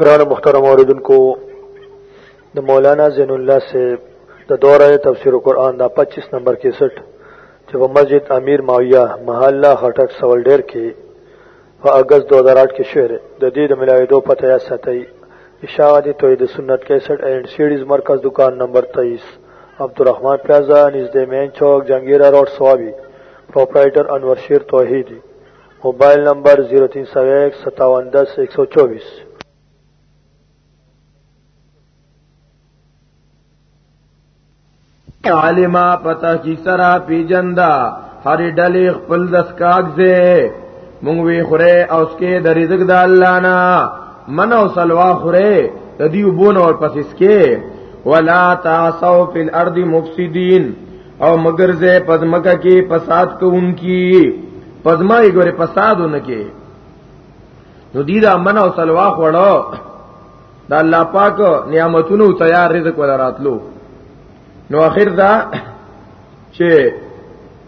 قرآن مخترم عوردن کو د مولانا زین الله سے د دوره تفسیر قرآن دا 25 نمبر 61 چې په مسجد امیر ماویہ محله خټک سوال ډیر کې په اگست 2008 کې شعر د دې د ملاویدو پته یا ساتي اشاعه توحید سنت 61 اینڈ سیډیز مرکز دکان نمبر 23 عبدالرحمن پلازا نزد مین چوک جنگیرہ روڈ سوابی پروپرائٹر انور شیر توحیدی موبایل نمبر 03015710124「عالما پتا کی سرا پی جندا هر ډلې خپل د سکاک زه مونږ وی خوره او سکه د رزق د الله نه من او سلوا خوره د دې وبونه ور پسې سکه ولا تعصوا فی الارض مفسدین او مگر زه پزمکه کې فساد کوونکی پزما یې ګوره فسادونه کې نو دې دا من او سلوا خوړو د الله پاک نعمتونو تیار رزق ولراتلو نو اخر دا چې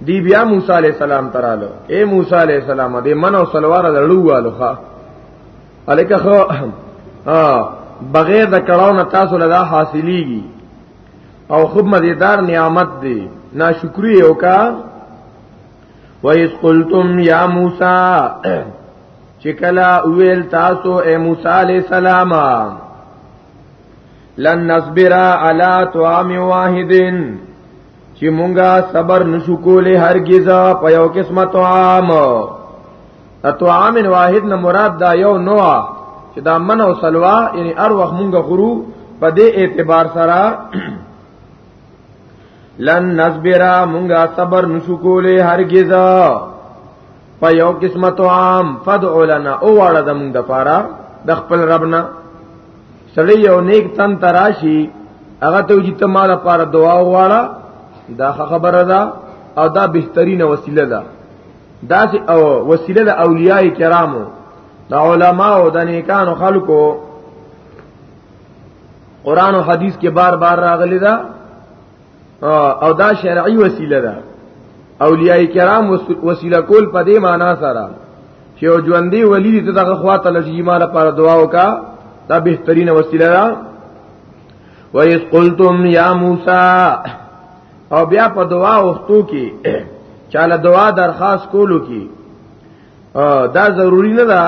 دی بیا موسی علی السلام تراله اے موسی علی السلام دې من او سلوار لړو والو ښا الکه خو بغیر د کړهو نه تاسو لدا حاصلېږي او خوب مزیدار نعمت دی ناشکری او کا وَإِذْ قُلْتُمْ يَا مُوسَى چې کله ویل تاسو اے موسی علیہ السلام لن نصبر علی طعام واحدن چې مونږه صبر نشو کولې هرگز په یو قسمه طعام طعام واحد نه مراد دا یو نوع چې دا من او سلوا یعنی ار وخت مونږه غرو په دې اعتبار سره لن نصبرا مونږه صبر نشو کولې هرگز په یو قسمت عام فدعو لنا او واړه د مونږ د پاره د خپل ربنا سړی یو نیک تن تراشی هغه ته چې ته مال لپاره دعا وغواړه دا خبره ده او دا بهترینه وسیله ده دا سي او وسیله د اولیاء کرامو د علما او د نیکانو خلکو قران او حدیث کې بار بار راغلی ده او دا شرعي وسیله ده اولیاء کرام وسیله کول په دې معنی سره چې او ژوندې ولی دې دغه خواته لږی مال پر دعا وکا دا بهترین وسیله ده وَإِذْ قُلْتُمْ يَا مُوسَى او بیا په دعا وختو کې چاله دعا درخواست کولو کې دا ضروری نه ده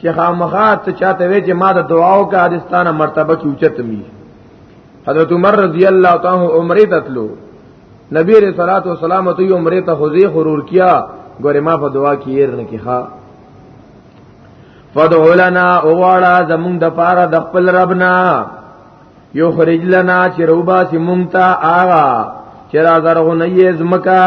چې خامخا ته چاته وی چې ما د دعاو کا حدیثانه مرتبه کې اوچت می حضرت عمر رضی الله تعالی عمره تتلو نبی رسول الله صلوات و سلام ته عمره ته خوځي غرور کیا ګوره ما په دعا کې ير نه کیخه فدعو لنا اوالا زمون د پارا د خپل ربنا یو خرج لنا چې روبا سیمونتا آغا چې را زرغونه یې زمکا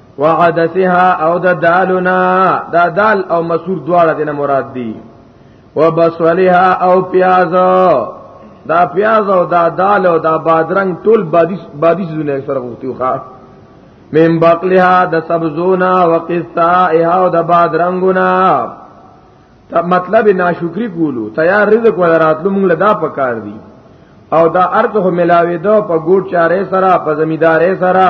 وعدسها او د دالنا دا دال او مسور دواړه دینه مراد دي وبصلها او پیاز دا پیاز او دا دال او دا بادرنګ ټول بادیش بادیش زونه سره غوتیو ښا من بقلها د سبزونا وقصائها او د بادرنګونا مطلب ناشکری کولو تیار رزق ولا راتلو موږ لدا پکار دی او دا ارته ملاوي دو په ګوټ چاره سره په زمیدارې سره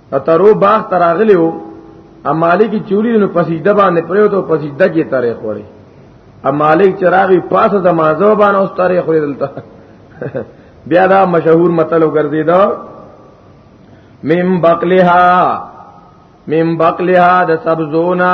اترو باغ تراغلی وو ا مالک چوری نو پسیده باندې پریو ته پسیده کې تاریخ وړي ا مالک چراغي پاسه د مازو باندې اوس تاریخ وړي دلته بیا دا مشهور متل وګرځي دا مم بقلها مم بقلها د سبزونا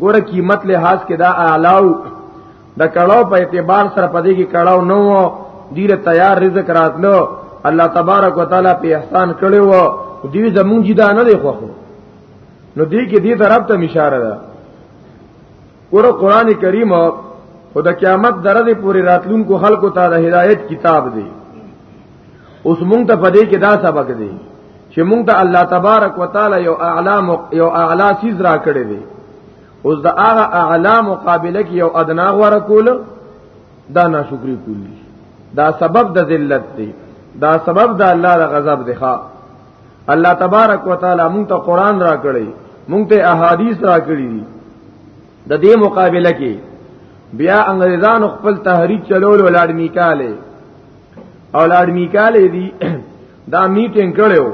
ګوره قیمت لحاظ کې دا اعلاو د کړهو په اعتبار سره پدې کې کړهو نو دیره تیار رزق راتلو الله تبارک وتعالى په احسان کړو وو دوی زمونږ جدا نه دی خوخو نو دې کې دې طرف ته اشاره ده ګور قران کریم او د قیامت درځي پوری راتلونکو خلکو ته د هدایت کتاب دی اوس مونږ ته پدې کې دا سبق دی چې موږ ته الله تبارک وتعالى یو اعلی یو اعلی سیز را کړی دی اوس د هغه اعلی مقابله کې یو ادنا غوړه کول دا ناشکری کولی دا سبب د ذلت دی دا سبب د الله د غضب دی ښا الله تبارک وتعالى موږ ته قران را کړی موږ ته احادیث را کړی دي د دې مقابله کې بیا انګريزانو خپل تحریک چلول ولادمي کاله اولاد میکاله دي دا میټینګ کړو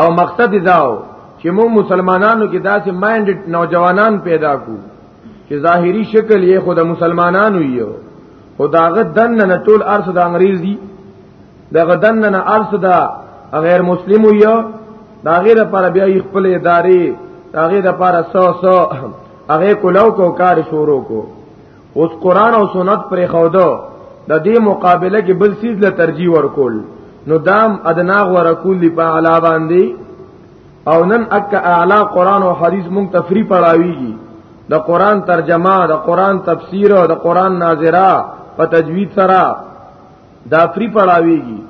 او مقصد داو چې موږ مسلمانانو کې داسې مایند نوجوانان پیدا کو چې ظاهری شکل یې خود مسلمانانو یو او داغه دن نه ټول ارث د انګریزي دغه دن نه ارث د غیر مسلمو یو دا غیر پر بیا خپل ادارې دا غیر پر سو سو هغه کولاو کو کار شروع کو اوس قران او سنت پر خودو د دې مقابله کې بل سیز له ترجیح ورکول نو دام ادناغ ورکول دی په اعلی باندې او نن اک اعلی قران او حدیث مونږ تفری پڑھاویږي د قران ترجمه د قران تفسیر او د قران ناظره په تجوید سره دا فری پړاویږي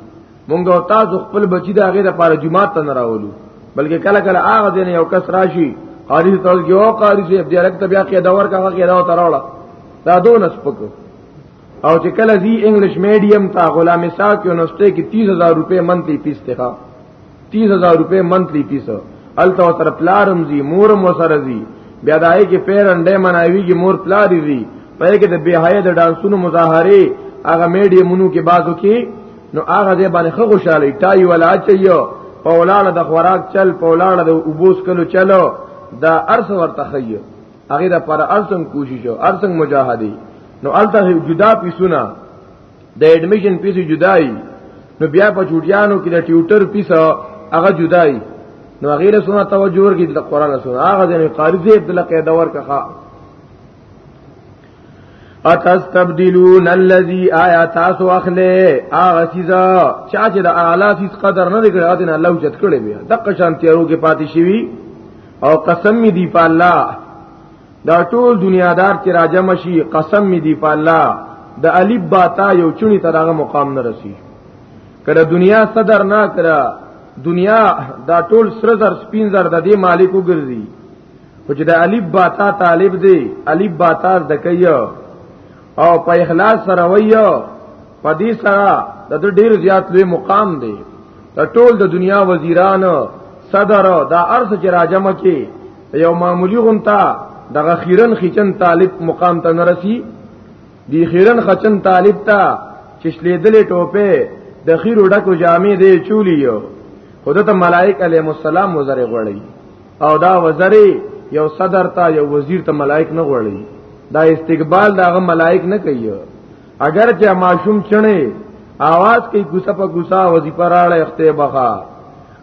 مونږ او تاسو خپل بچی دا غیر لپاره جمعه ته نه راولو بلکې کله کله هغه دین یو کس راشي قاری ته تل یو قاری چې بیا لکه بیا کې دا ور کاغه کې دا تراوړه دا دون سپک او چې کله زی انګلیش میډیم تا غلام ساکو نوسته کې 30000 روپے منتی پیسته 30000 روپے منتلی 300 الته تر پلارم زی مور مو سره زی بیا دای کې پیرنډه مناوی کې مور پلار زی په کې د بهای د ډانسونو مظاهره هغه میډیا مونو کې بازو کې نو هغه دې باندې خو خوشاله ټای ولا چيو په ولاړه د خوراک چل په ولاړه د وبوس کلو چلو دا ارس ورته خيو هغه د پر ارسم کوشش او ارسم مجاهدي نو الته جدا پیسونه د اډمیشن پیسې جدای نو بیا په چوټیانو کې د ټیوټر پیسه هغه جدای نو هغه له سونه توجه ورکړي د قران له سونه هغه ځنه قاری دې عبد الله قید ور کخه اتستبدلون الذي آیا تاسو اخله هغه سیزا چا چې د اعلی سیز قدر نه کړی هغه نه الله چت کړی بیا دغه شان تیارو کې پاتې شي او قسم دی په الله دا ټول دنیا دار چې راجم شي قسم می دی په الله د الف باتا یو چونی ترغه مقام نه رسی کړه دنیا صدر نه کړه دنیا دا ټول سر زر سپین زر د دې مالک وګرځي خو چې د الف باتا طالب دی الف باتا زکیو او په اخلاص سره ویو په دې سره د ډیر زیات لوی مقام دی د ټول د دنیا وزیرانو صدر دا ارث چې راجمه کې یو معمولی غونتا دغه خیرن خچن طالب مقام ته نرسی دی خیرن خچن طالب ته چشلې دلې ټوپه د خیر ډکو جامې دی چولی یو خود ته ملائک علیهم السلام وزر غړی او دا وزر یو صدر ته یو وزیر ته ملائک نه غړی دا استقبال داغه ملائک نه کوي اگر چې ماشوم چنه आवाज کوي ګوسه په ګوسه وظیفه راړه اخته بخا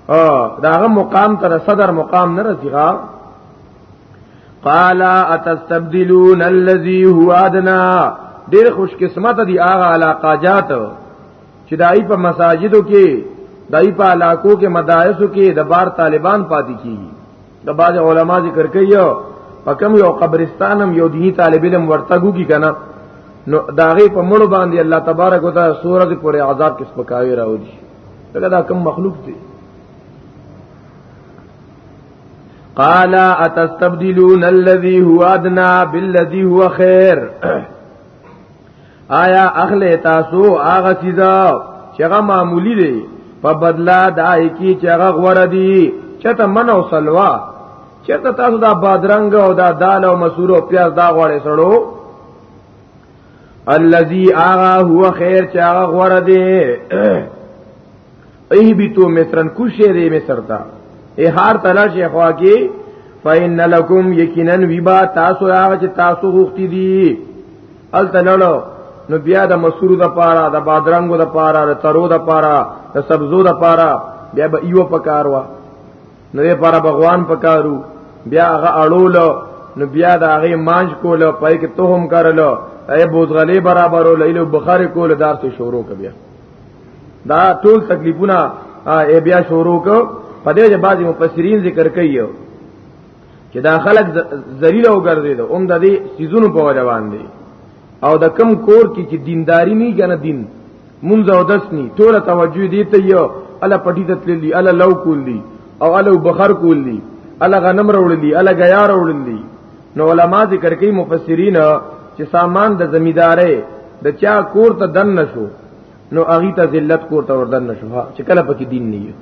ها داغه مقام تر صدر مقام نه رسیغا قال اتستبدلون الذي هو ادنى ډېر خوش قسمت دي هغه علاقه جات چې دای په مساجدو کې دای په علاقو کې مدارسو کې د بار طالبان پاتې کیږي د بعض علما ذکر کوي په کوم یو قبرستان هم یو دینی طالب علم ورته ګوګی کنه نو داغه په مړ باندې الله تبارک وتعالى سورۃ پورې عذاب کس پکاوي راوځي دغه دا کوم مخلوق دی قال اتستبدلون الذي هو ادنى بالذي هو خير آیا اخلی تاسو هغه چیزا چې هغه معمولی دی په بدلا دای کی چې هغه غوړه دی چته من او سلوا چته تاسو دا بادرنګ او دا دال او مسور او پیاز دا غوړې سړو الذي اغا هو خیر چې هغه غوړه دی ای بیتو مصرن کوشه دی مصر تا ای هار تلا شیخوا کی فإن لکم یقینا وبا تاسو هغه چې تاسو غوښتي دي ال تللو نو بیا د مسور د پاره د بادرنګو د پاره د ترو د پاره د سبزو د پاره بیا به ایو پکار وا نو یې پاره بغوان پکارو بیا هغه اړول نو بیا د هغه مانج کول پای کې توهم کارلو ای بوزغلی برابرو لیلو بخار کول دار ته شروع کبیا دا ټول تکلیفونه ای بیا شروع کو پدې چې بعضی مفسرین ذکر کوي چې دا خلک ذلیل او ګرځید اوم د دې سيزونو په وجه باندې او د کم کور کې چې دینداری نه کنه دین منځ او دس ني ټول توجه دي ته یو الا پټی ته تللی الا لو کولی او الا بخر کولی الا غنم وروړلی الا غیا وروړلی نو علما ذکر کوي مفسرین چې سامان د زمیدارې د چا کور ته دن نشو نو هغه ته ذلت کوته وردن نشو چې کله پکې دین نه وي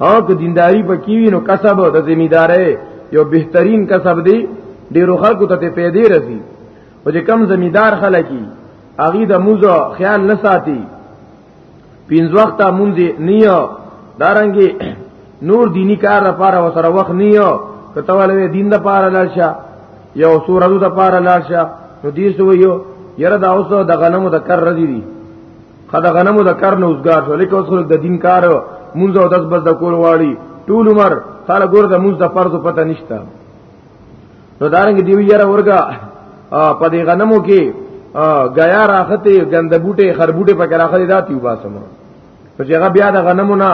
ها که دینداری پکې وي نو کسب د ذمہ داري یو بهترین کسب دی ډیرو خلکو ته پیدا رسی او چې کم ذمہ دار خلکی هغه د موزه خیال نه ساتي پینځ وخت مونږ نیو دارنګي نور دینی کار لپاره وسره وخت نیو کته ولې دین د پاره لړشه یو سورادو د پاره لاړ شه نو دې سو یو یره دا اوس د غنمو د کر رضی دي خدا غنمو د کر نه اوسګار شو لیکه اوس د دین کار مونږ او داس بس د کول واړي ټول عمر تعالی ګور د مونږ د فرض پته نشته نو دارنګ دیو یره ورګه په دې غنمو کې غیا راخته ګندبوټه خربوټه پکې راخلي ذاتي وباسم په جګه بیا د غنمو نه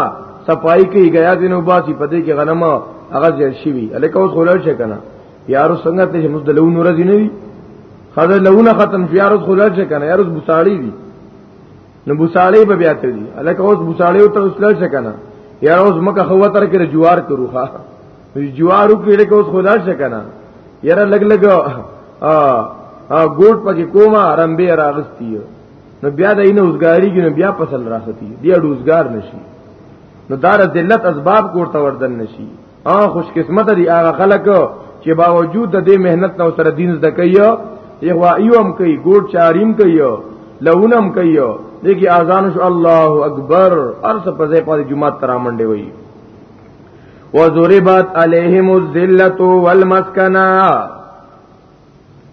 صفائی کوي غیا دینو باسي په دې کې غنم هغه ځل شي وی الکه اوس خلل شي کنه یارو څنګه ته چې مزدلو نور دي نه وي خزه لونه ختم شي یارو خلل شي کنه یارو بوساړي دي نو بوساړي به بیا تر دي الکه اوس بوساړي او تر وسلل شي کنه یارو اوس مکه خو تر کې جوار کرو ها جوارو کې الکه اوس خلل شي کنه یاره لګ لګ ا ا ګوټ پکې کومه رمبه راغستیو نو بیا د اینه اوسګاری کې نو بیا پسل راختی دی روزګار نشي نو دار ذلت اسباب کوړه وردن نشي ا خوش قسمت دی هغه خلک چې باوجود د دې مهنت نو سره دین زده کوي یو ایوم کوي ګور چاریم کوي لهونم کوي دګي اذان شو الله اکبر ارس په ځای په جمعه ترامنډي وي وضربت عليهم الذلة والمسكنة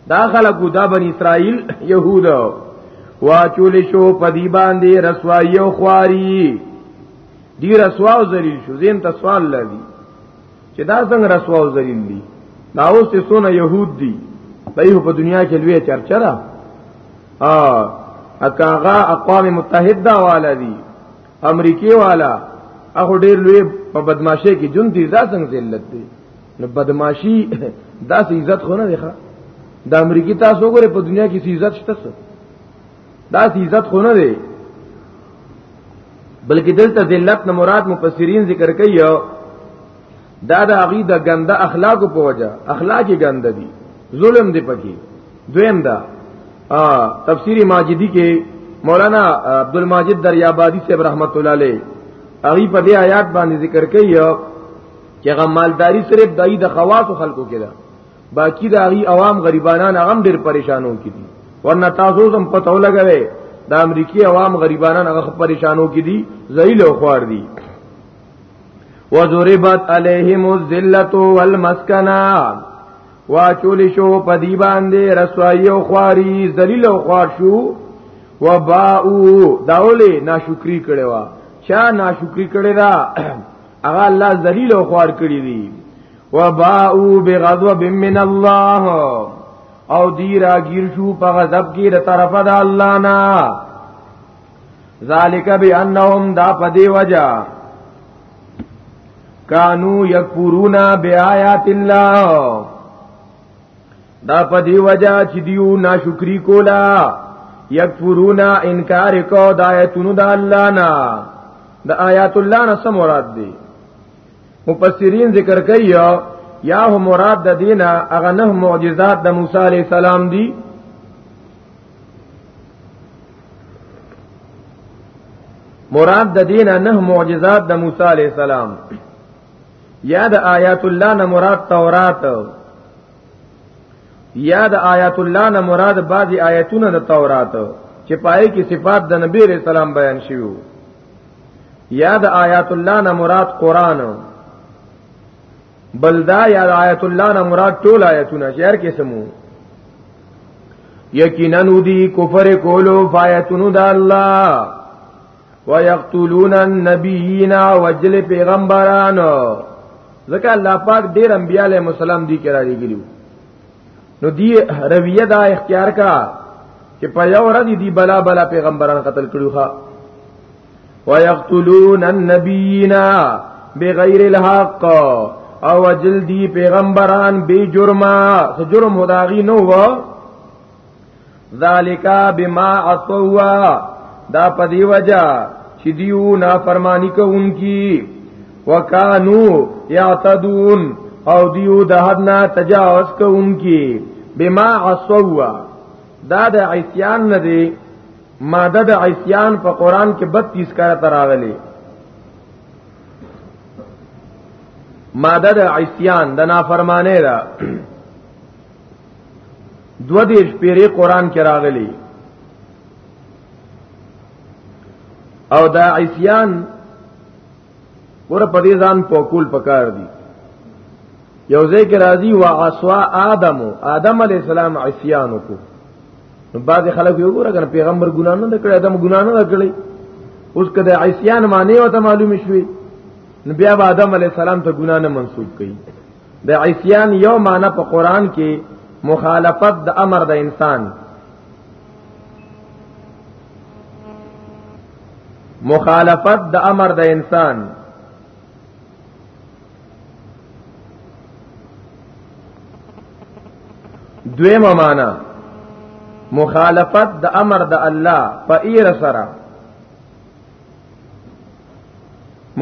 دا خلق دا بنی اسرائیل یهود واچول شو پدی باندې رسوایی او خواری دی رسوا او ذلیل شو زین ته سوال لدی چې دا څنګه رسوا او ذلیل دي دا اوس ته سونه يهود دي دایو په دنیا کې لوی چرچا ده ا اکاغا اقوام متحده والا دي امریکای والا هغه ډیر لوی په بدمعشی کې جون دي دا څنګه ذلت دي نو بدمعشي داسې عزت خو نه دی ښه د امریکای تاسو وګوره په دنیا کې څه عزت شته څه دا څه عزت خو نه دی بلکې دلته ذلت نه مراد مفسرین ذکر کوي دا د هغه د ګنده اخلاق په وجه اخلاقی ګنده دي ظلم دی پکې دویم دا تفسیر ماجدی کې مولانا عبد الماجد دریابادی صاحب رحمت الله علیه هغه په دې آیات باندې ذکر کوي چې هغه مالداری صرف دای د خواص خلکو کې ده باقی د هغه عوام غریبانان هغه ډیر پریشانو کې دي ورنه تاسو هم پته ولګوي د امریکای عوام غریبانان هغه پریشانو کې دي ذلیل او خوار دي وذربت علیهم الذلت والمسکنا واچول شو پدی باندې رسوایی او خواری ذلیل او خوار شو وباو داولی ناشکری کړي وا چا ناشکری کړي دا هغه الله ذلیل او خوار کړی دی وباءو بغضب من الله او دی را گیر شو په غضب کې د طرفه د الله نه ذالک بانهم دا پدی وجا کانو یکفرونا بیاات الله دا په دی وجہ چې دیو ناشکری کولا یکفرونا انکار کو د آیتونو د الله نه د آیات الله نه سم مراد دی مفسرین ذکر کوي یا هم مراد د دینه اغه نه معجزات د موسی علی السلام دی مراد د دینه نه معجزات د موسی علی السلام یا د آیات الله نه مراد تورات یاد آیات الله نه مراد بعضی آیتونه د تورات چې پای کې صفات د نبی رسول سلام بیان شوی یاد آیات الله نه مراد قران بلدا یاد آیات الله نه مراد ټول آیتونه شعر کې سمو یقینا ودی کفر کولو فایتونو د الله ويقتلون النبيين وجل پیغمبران ځکه الله پاک ډیر انبیاء علیهم السلام دی کرا دی ګلو نو دی رویه دا اختیار کا چې په یو ورځ دی بلا بلا پیغمبران قتل کړو ها ويقتلون النبيين بغیر الحق او وجل دی پیغمبران بے جرمه سو جرم هداغي نو و ذالک بما عطوا دا په دی وجہ چې دیو نافرمانی کوونکی وکانو یعتدون او دیو د حد نه تجاوز کوونکی بما عصوا دا د عصیان نه دی ماده د عصیان په قران کې 32 کړه تراغلی ماده د عصیان د نافرمانه ده دو دیش پیری قرآن کې راغلی او دا عصیان ور په دې ځان پوکول پکار دي یو ځکه راضی وا عصوا ادم ادم علی السلام عصیان کو نو بعض خلک یو ګره کنه پیغمبر ګنا نه کړی ادم ګنا نه کړی اوس کده عصیان معنی وته معلوم شوی نو بیا ادم علی السلام ته ګنا نه منسوب کړي د عصيان یو معنی په قران کې مخالفت د امر د انسان مخالفت د امر د انسان دویمه معنا مخالفت د امر د الله په ایر سره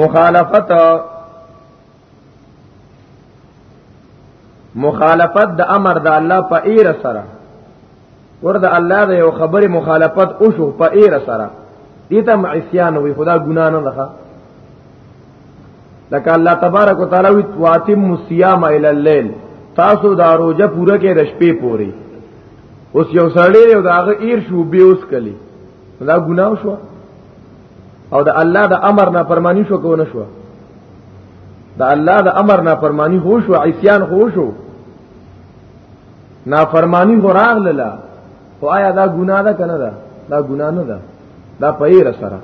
مخالفت مخالفت د امر د الله په ایر سره ورته الله د یو خبره مخالفت او شو په ایر سره ایتم عصیان وی خدا ګنا نه ده لکه الله تبارک وتعالى وی واتم الصيام الى الليل تاسو دا روزه پوره کې رشپې پوري اوس یو سړی یو داغه ایر شو به اوس کلی دا ګناه شو او د الله د امر نه فرمانی شو کو نه شو د الله د امر نه فرمانی هو شو عصيان هو شو نا فرمانی هو راغله خو آیا دا ګناه ده کنه ده دا ګناه نه ده دا پیر سره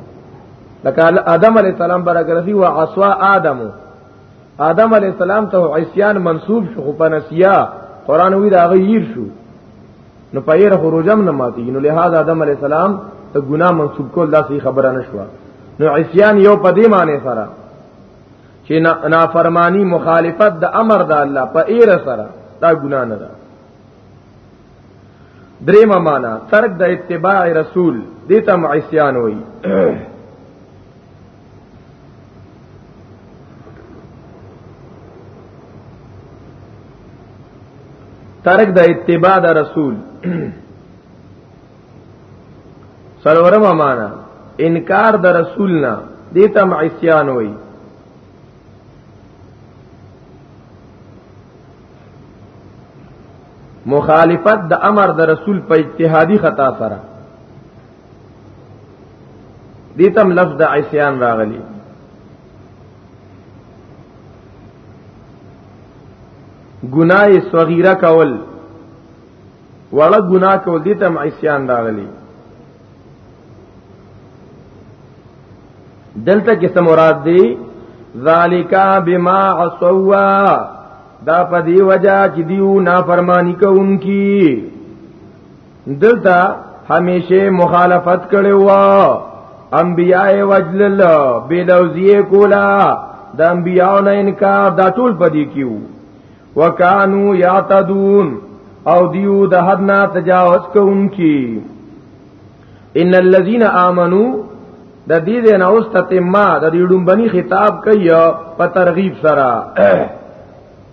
لکه آدم علی السلام برکرسی و عصوا آدم آدم علی السلام ته عصيان منسوب شو په نسیا قران وی دا غیر شو نو پیر خروجم نه ماتي نو لہذا آدم علی السلام ته ګناه منسوب کول دا صحیح خبره نشوه نو عصیان یو په دې معنی سره چې نافرمانی مخالفت د امر د الله په ایر سره دا ګناه نه ده دریم معنا ترک د اتباع رسول دې ته عصیان وایي ترک د اتباع د رسول سرورم معنا انکار د رسول نه دیتا معصیان وای مخالفت د امر د رسول په اجتهادي خطا سره دي تم لفظ د عصيان راغلي ګناه صغیره کول وړه ګناه کول دي تم عصيان راغلي دلته کې سمورات دي ذالکا بما عصوا دا په دی وجہ چې دیو نافرمانی کوونکی دلته همیشه مخالفت کړي وو انبیاء وجلل بلوزیه کولا د انبیاء نه انکار دا ټول پدې کیو وکانو یعتدون او دیو د حد نه تجاوز کوونکی ان الذين امنو د دې د نوس تتمه د دې ډومبني خطاب کوي په ترغیب سره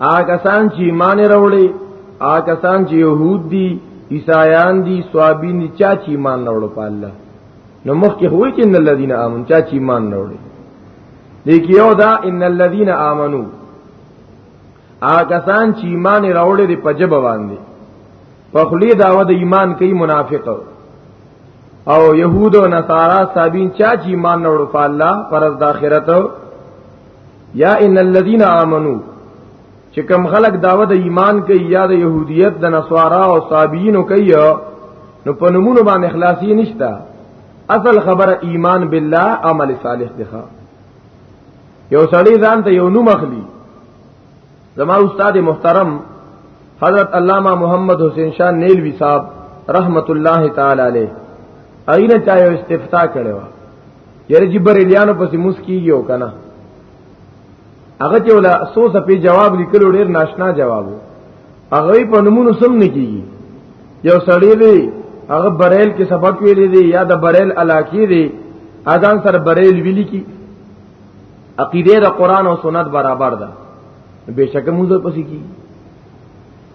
هغه کسان چې ایمان راوړي هغه کسان چې يهود دي عیسایان دي سوابین دي چا چې ایمان راوړ په الله نو مخکې هوی چې ان الذين امنوا چا چې ایمان راوړي لیکي یو دا ان الذين امنوا هغه کسان چې ایمان راوړي د پجب باندې په خلی داوه د ایمان کوي منافق او يهود او نصارا سابین چا چې ایمان راوړ په الله پرز د اخرت یا ان الذين امنوا چې کوم خلک داوه د ایمان کوي یا د يهودیت د نصارا او صابینو کوي نو په نمونه باندې اخلاصي نشتا اصل خبره ایمان بالله عمل صالح دی یو سړی ځان ته یو نوم اخلي زما استاد محترم حضرت علامہ محمد حسین شاہ نیلوی صاحب رحمت الله تعالی علیه اينه چا یو استفتاء کړي وا یره چې بریلیانو پسې مسکیږي او کنه هغه چې ولا سو سپی جواب لیکلو ډیر ناشنا جواب هغه په نمونه سم نه کیږي یو سړی دی هغه بریل کې سبق ویلې دی یا د بریل علاقې دی اذان سره بریل ویلې کی عقیده د قران او سنت برابر ده بهشک موږ پسې کی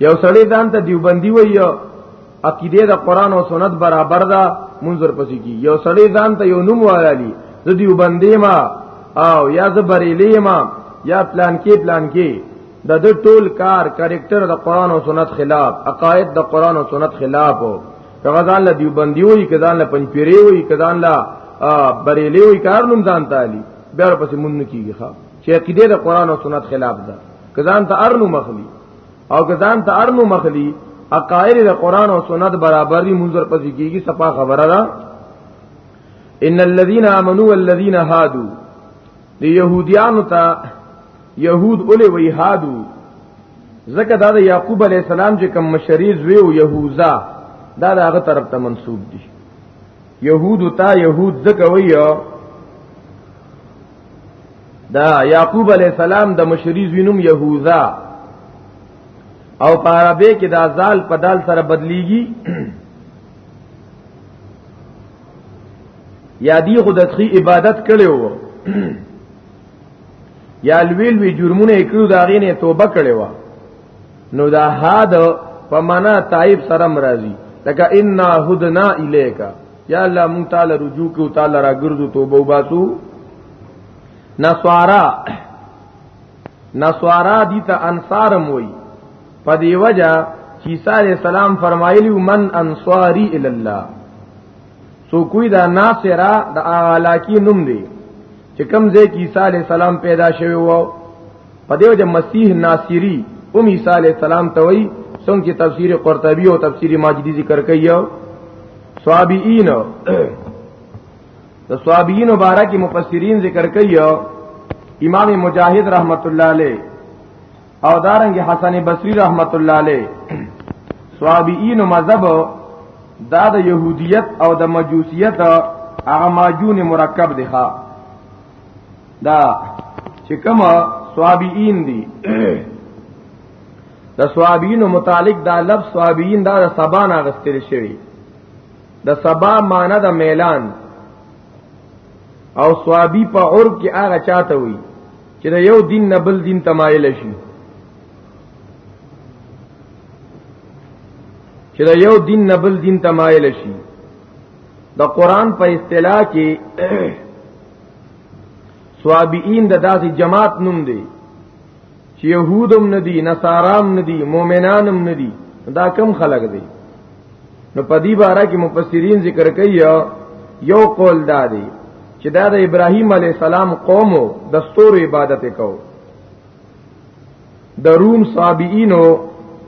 یو سړی ځان ته دیوبندی وایي عقیده د قران او سنت برابر ده منظر پسې کی یو سړی ځان ته یو نوم وایلی د دیوبندی ما او یا د بریلی ما یا پلان کې پلان کې د د ټول کار کریکټر د قران او سنت خلاف عقاید د قران او سنت خلاف کغه ځان له دیوبندی وي کدان له پنځپيري وي کدان له بریلی وي کار نوم ځان تعالی بیا پسې مونږ نه کیږي ښا چې عقیده د قران او سنت خلاف ده کدان ته ارنو مخلی او کدان ته ارنو مخلی عقاید د قران او سنت برابر دي منظر پسې کیږي صفه خبره ده ان الذين امنوا والذين هادوا د يهوديانو ته يهود اولې وی هادو زکه دا د يعقوب عليه السلام چې کوم مشریز وی او يهوذا دا دغه طرف ته منسوب دي يهود ته يهود زکه وی دا يعقوب عليه السلام د مشریز وینم يهوذا او په عربی کې دا زال په دال سره بدليږي یا دی خود دخی عبادت کړي وو یا لویل وی جرمونه کړو دا غینه توبه کړي وو نو دا هاد په معنا تایب سره مرضی لکه ان هدنا الیکا یا الله مون تعالی رجوع کو تعالی را ګرځو توبه وباسو نسوارا نسوارا دي ته انصارم وای په دی وجہ چې عیسی علی السلام فرمایلی من انصاری الی الله سو کوی دا ناصرا د علاقی نوم دی چې کوم ځای کې عیسی علی السلام پیدا شوی وو په دیو چې مسیح ناصری هم عیسی علی السلام ته وی څنګه تفسیر قرطبی او تفسیر ماجدی ذکر کوي صحابین د صحابین مبارک مفسرین ذکر کوي امام مجاهد رحمت الله علیه او دارنګ حسن بصری رحمت الله علیه صحابیین مذهب دا د يهودیت او د مجوسیت هغه ماجون مرکب دی ښا دا چې کوم صحابیین دي د صحابیین متعلق دا لفظ صحابیین دا د سبا نه غستل شوی د سبا معنی د میلان او صحابی په عرب کې هغه چاته وي چې دا یو دین نه بل دین تمایل شي چې دا یو دین نه بل دین تمایل شي د قران په اصطلاح کې سوابین د داسې جماعت نوم دی چې يهودم ندي نصارام ندي مؤمنانم ندي دا کم خلق دی نو په دې باره کې مفسرین ذکر کوي یو قول دا دی چې دا د ابراهیم علی السلام قوم د ستور عبادت کو د روم صابئینو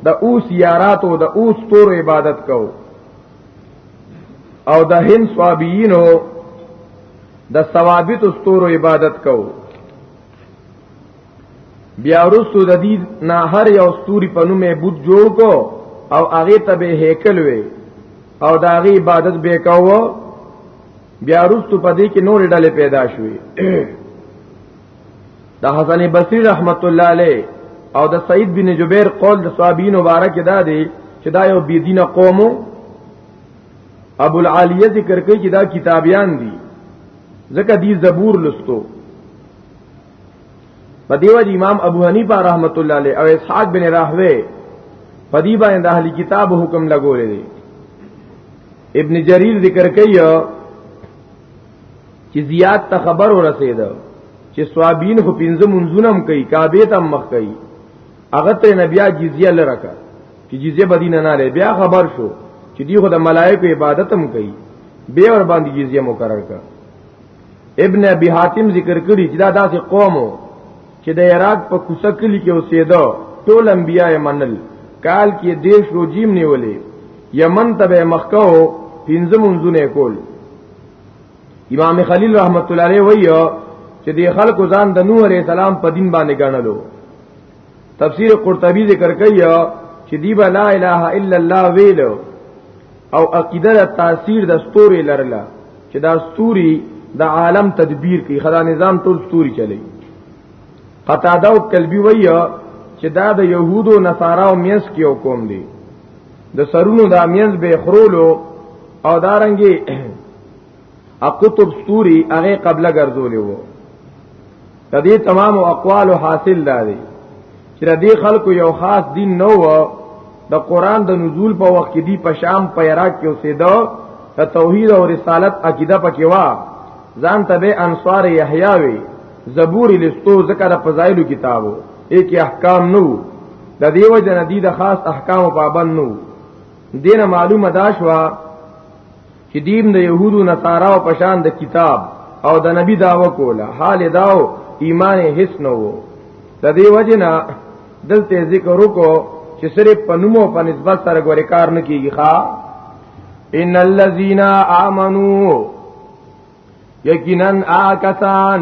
د اوس یاراتو د اوس ستور عبادت کو او د هند صابئینو د ثوابت ستور عبادت کو بیا ورستو د دې نه هر یو ستوري په نومه بوت جوړ کو او هغه ته به هیکل وي او دا غي عبادت به کاوه بیا ورستو په دې کې نور ډلې پیدا شوې د حسن بصری رحمت الله علیه او د سعید بن جبیر قول د صحابین مبارک دا دی چې دا یو بی دینه قومو ابو العالیه ذکر کوي چې دا کتابیان دي ځکه دی زبور لستو په دیو جی امام ابو حنیفه رحمت الله علیه او اسحاق بن راهوی په دی باندې د اهلی کتاب حکم لګولې دي ابن جریر ذکر کوي چې زیات ته خبر ورسېده چې صوابین خو پنځه منځونم کوي کعبه ته مخ کوي هغه ته نبیا جزیه لرکا چې جزیه بدینه نه لري بیا خبر شو چې دی خو د ملائکه عبادت هم کوي به ور باندې جزیه مقرر کړ ابن ابي حاتم ذکر کړی چې دا داسې قوم چې د عراق په کوڅه کلی کې اوسېدو ټول انبیاء منل کال کې دیش روجیم نیولې یمن ته به مخکو پنځه منځونه کول امام خلیل رحمت الله علیه وایي چې د خلکو ځان د نوح علیہ السلام په دین باندې ګڼلو تفسیر قرطبی ذکر کوي چې دی با لا اله الا الله ویل او عقیده د تاثیر د ستوري لرله چې دا ستوري د عالم تدبیر کوي خدا نظام ټول ستوري چلی قطاده او کلبی وی چې دا د يهودو نصارا او مینس کې حکم دی د سرونو د مینس به خرولو او دارنګي ا قطب ستوري هغه قبله ګرځولې وو د دې تمام اقوال حاصل دادي چې د دې خلکو یو خاص دین نه و د قران د نزول په وخت کې دی په شام په عراق کې اوسېدو د توحید او رسالت عقیده پکې وا ځان ته به انصار یحیی وی زبور لستو ذکر فضایل کتابو ایک احکام نو د دیو جن دی د خاص احکام پابند نو دینه معلومه دا شوه چې دیم د يهودو نصارا او پشان د کتاب او د نبی داوا کوله حال داو ایمان هیڅ نه وو د دې وجنا دلته ذکر وکړو چې صرف په نومو په نسبت سره ګوري کار نه کیږي ښا ان الذين امنوا یقینا آکسان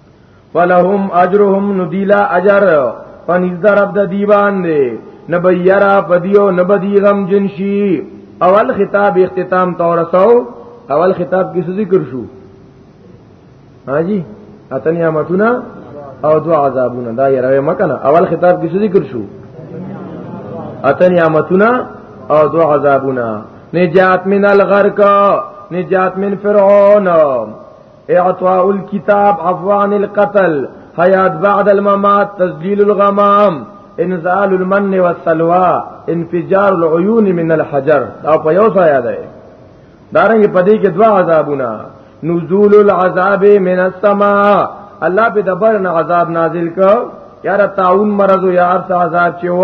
فلهم اجرهم ندیلا اجر پنځ درب د دی باندې نبی یرا پدیو نبدی غم جنشی اول خطاب اختتام تورسو اول خطاب کې ذکر شو حاجی اتن نعمتونه او دو عذابونه دا یې راوي مکنه اول خطاب کې ذکر شو اتن نعمتونه او دو عذابونه نجات من الغرق نجات من فرعون اعطاء الكتاب عفوان القتل حیات بعد الممات تسجیل الغمام انزال المن والسلوى انفجار العيون من الحجر دا په یو ځای ده دارنګ پدې کې دوا عذابونه نزول العذاب من السماء الله په دبر نه عذاب نازل کړ یاره تعاون مرض یا ارث عذاب چې و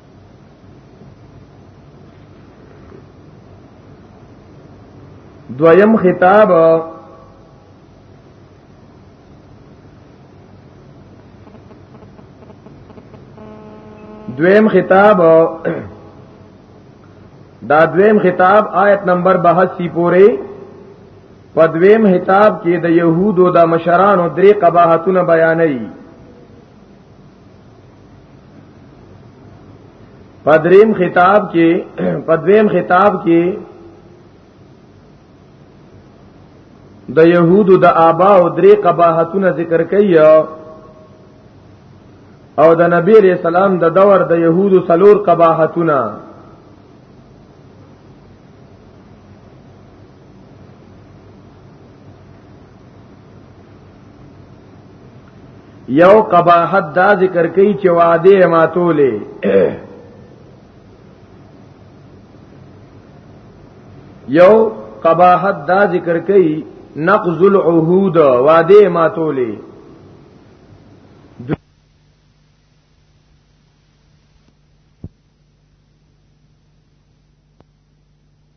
دویم خطاب دویم خطاب دا دویم خطاب آیت نمبر 82 پورې په دویم خطاب کې د يهودو د مشرانو درې قباحتونه بیانوي پدریم خطاب کې پدویم خطاب کې د يهودو د آبا او درې قباحتونه ذکر کوي او د نبی عليه السلام د دور د يهودو سلور قباحتونه یو قباحت دا ذکر کوي چې وعده ماتولې یو قباحت دا ذکر کوي نقض العهود وعده ماتولې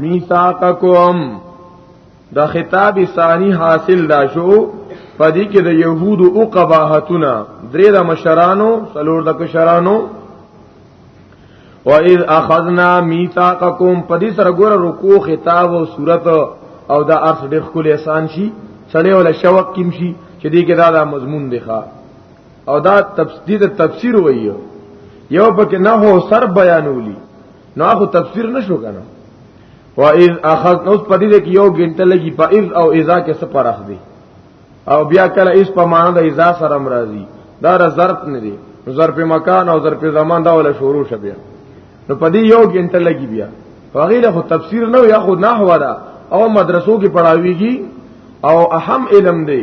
میثاقکم د خطاب ثانی حاصل دا شو پدې کې د يهود او قباحتونه درې د مشرانو څلور د کشرانو و اذ اخذنا میثاقکم پدې سره ګور رکوع خطاب او صورت او دا ارث ډېر خل احسان شي سړی ولا شوق کیم شي چې دې کې دا, دا مضمون دی ښا او دا تفسیر تفسیر وایو یو پکې نه هو سر بیانولی نو هغه تفسیر نشو کنه و اذ اخذ نو په دې کې یو غنټه لګي په اذ او اذا کې څه پر اخ دی او بیا کله اس په معنا د اذا سره مرضی دا را ظرف نه دی ظرف مکان او ظرف زمان دا ولا شروع شبیا نو په دې یو غنټه لګي بیا فغیله خو تفسیر نه یا خو نحو دا او مدرسو کې پڑھاویږي او اهم علم دی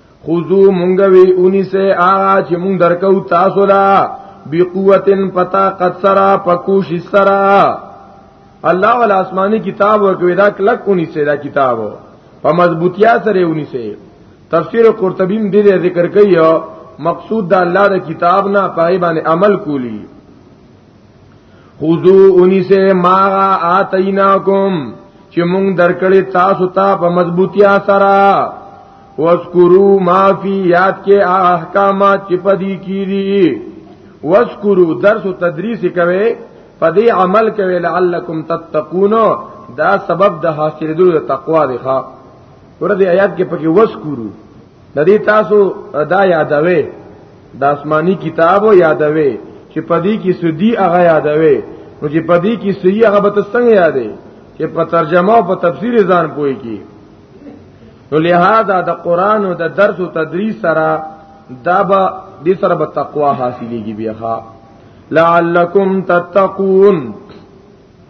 خذو مونږ وی اونی سه آغا چې مونږ درکو تاسو لا بقوتن پتا قد سرا پکوش سرا الله ول آسمانی کتاب ورکوي دا کلک اونی سه دا کتاب په مضبوطیا سره اونی سه تفسیر قرطبی هم دې ذکر کوي مقصود د الله د کتاب نه پای باندې عمل کولی خذو اونی سے ما آتیناکم چې مونږ درکړې تاسو ته په مضبوطیا سره وذکرو ما فی یاد کې احکامات چې پدی کیږي وذکرو درس او تدریس کوي پدی عمل کوي لعلکم تتقون دا سبب د حاصلېدو د تقوا دی ښا ورته آیات کې پکې وذکرو د دې تاسو دا یادوي د آسماني کتابو یادوي چې پدی کې سدي هغه یادوي نو چې پدی کې سي هغه به تاسو یادې چې په ترجمه او په تفسیر ځان پوي کی نو لہذا د قران او د درس او تدریس سره دا به د سره به تقوا حاصلېږي بیا لعلکم تتقون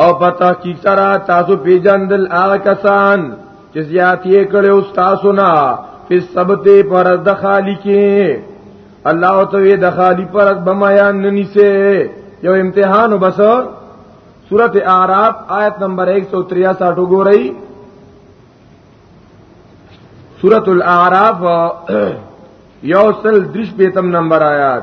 او پتا کی سرا تاسو پیجندل آغا کسان چې زیاتی کړي او تاسو نه په سبت پر د خالی کې الله تو د خالی پر بمایان ننی سه یو امتحان وبس سورت اعراف آیت نمبر 163 وګورئ سورت الاعراف یوصل درش بیتم نمبر آیات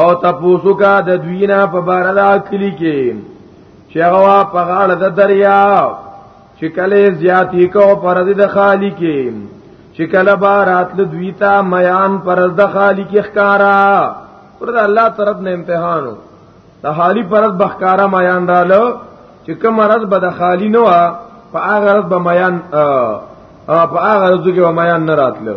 او تاسو کا د دوینا په بار د عقلی کې چې هوا په غاړه د دریا چې کله زیاتی کو پر د خالی کې چې کله بارات له دوی تا میان پر د خالی کې ښکارا پر د الله طرف نه امتحانو د حالی پر د بخکارا میان رالو چې کوم مرز به د خالی نه وا په هغه رز به میان په هغه رز کې به میان نه راتلو